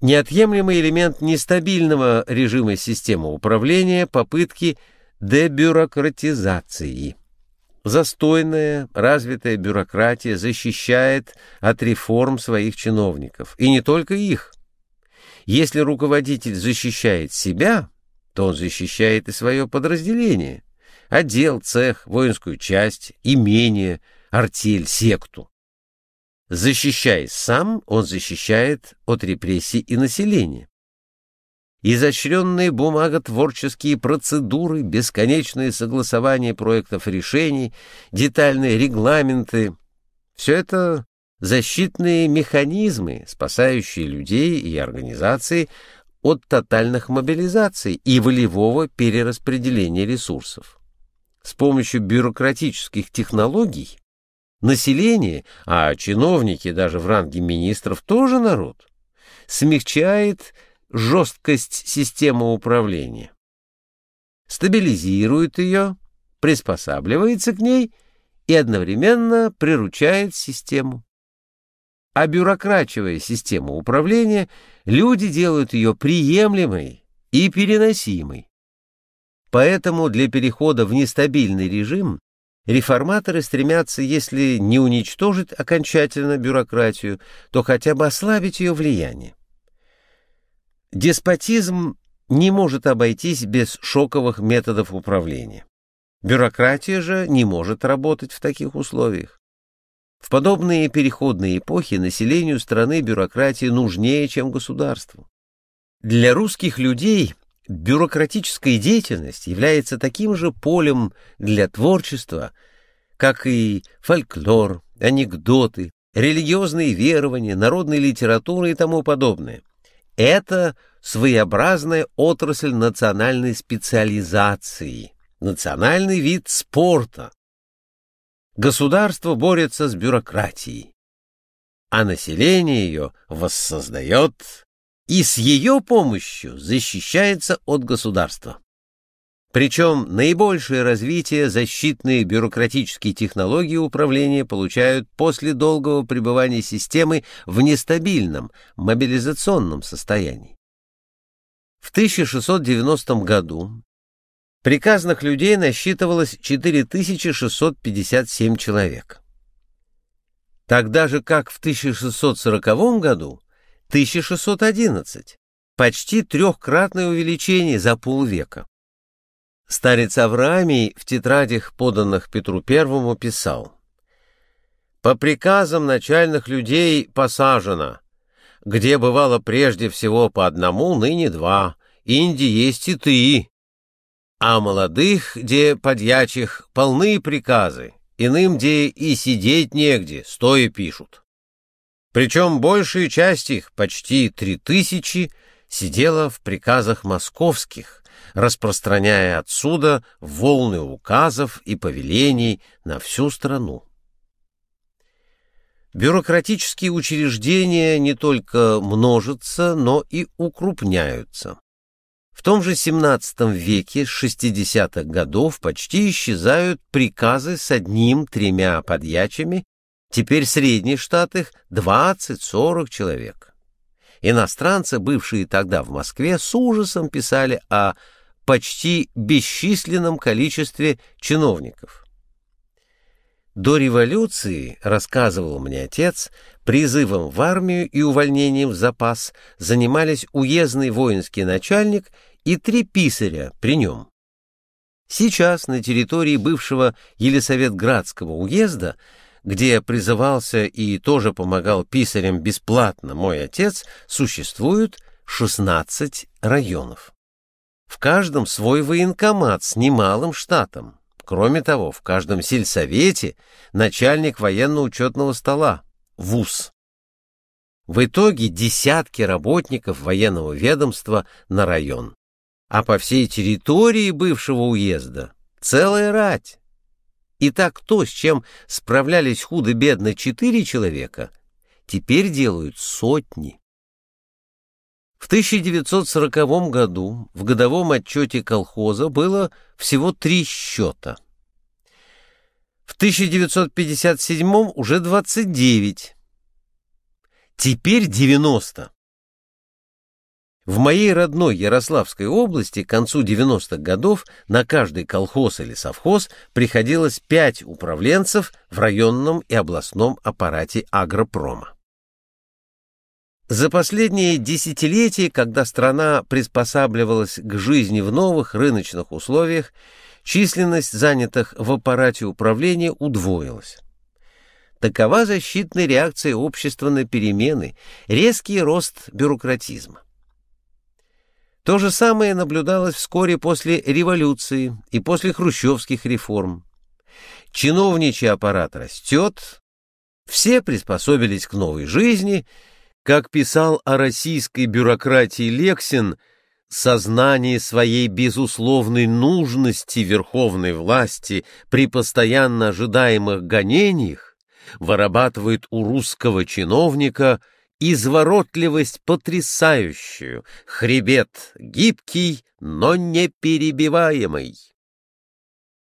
Неотъемлемый элемент нестабильного режима системы управления – попытки дебюрократизации. Застойная, развитая бюрократия защищает от реформ своих чиновников. И не только их. Если руководитель защищает себя, то он защищает и свое подразделение. Отдел, цех, воинскую часть, имение, артель, секту. Защищаясь сам, он защищает от репрессий и населения. Изощренные бумаготворческие процедуры, бесконечные согласования проектов решений, детальные регламенты — все это защитные механизмы, спасающие людей и организации от тотальных мобилизаций и волевого перераспределения ресурсов. С помощью бюрократических технологий Население, а чиновники даже в ранге министров тоже народ, смягчает жесткость системы управления, стабилизирует ее, приспосабливается к ней и одновременно приручает систему. Бюрокративая систему управления, люди делают ее приемлемой и переносимой. Поэтому для перехода в нестабильный режим Реформаторы стремятся, если не уничтожить окончательно бюрократию, то хотя бы ослабить ее влияние. Деспотизм не может обойтись без шоковых методов управления. Бюрократия же не может работать в таких условиях. В подобные переходные эпохи населению страны бюрократия нужнее, чем государству. Для русских людей бюрократическая деятельность является таким же полем для творчества, как и фольклор, анекдоты, религиозные верования, народная литература и тому подобное. Это своеобразная отрасль национальной специализации, национальный вид спорта. Государство борется с бюрократией, а население ее воссоздает и с ее помощью защищается от государства. Причем наибольшее развитие защитные бюрократические технологии управления получают после долгого пребывания системы в нестабильном мобилизационном состоянии. В 1690 году приказных людей насчитывалось 4657 человек. Тогда же, как в 1640 году, 1611. Почти трехкратное увеличение за полвека. Старец Авраамий в тетрадях, поданных Петру Первому, писал «По приказам начальных людей посажено, где бывало прежде всего по одному, ныне два, инди есть и три, а молодых, где подьячих, полны приказы, иным, где и сидеть негде, стоя пишут. Причем большая часть их, почти три тысячи, сидела в приказах московских, распространяя отсюда волны указов и повелений на всю страну. Бюрократические учреждения не только множатся, но и укрупняются. В том же XVII веке с 60-х годов почти исчезают приказы с одним-тремя подьячими Теперь средний штат их 20-40 человек. Иностранцы, бывшие тогда в Москве, с ужасом писали о почти бесчисленном количестве чиновников. До революции, рассказывал мне отец, призывом в армию и увольнением в запас занимались уездный воинский начальник и три писаря при нем. Сейчас на территории бывшего Елисаветградского уезда где призывался и тоже помогал писарям бесплатно мой отец, существует 16 районов. В каждом свой военкомат с немалым штатом. Кроме того, в каждом сельсовете начальник военно-учетного стола, ВУЗ. В итоге десятки работников военного ведомства на район. А по всей территории бывшего уезда целая рать. Итак, то, с чем справлялись худо-бедно четыре человека, теперь делают сотни. В 1940 году в годовом отчете колхоза было всего три счета. В 1957 уже 29. Теперь 90. В моей родной Ярославской области к концу 90-х годов на каждый колхоз или совхоз приходилось пять управленцев в районном и областном аппарате агропрома. За последние десятилетия, когда страна приспосабливалась к жизни в новых рыночных условиях, численность занятых в аппарате управления удвоилась. Такова защитная реакция общества на перемены, резкий рост бюрократизма. То же самое наблюдалось вскоре после революции и после хрущевских реформ. Чиновничий аппарат растет, все приспособились к новой жизни, как писал о российской бюрократии Лексин, сознание своей безусловной нужности верховной власти при постоянно ожидаемых гонениях вырабатывает у русского чиновника – изворотливость потрясающую, хребет гибкий, но не перебиваемый.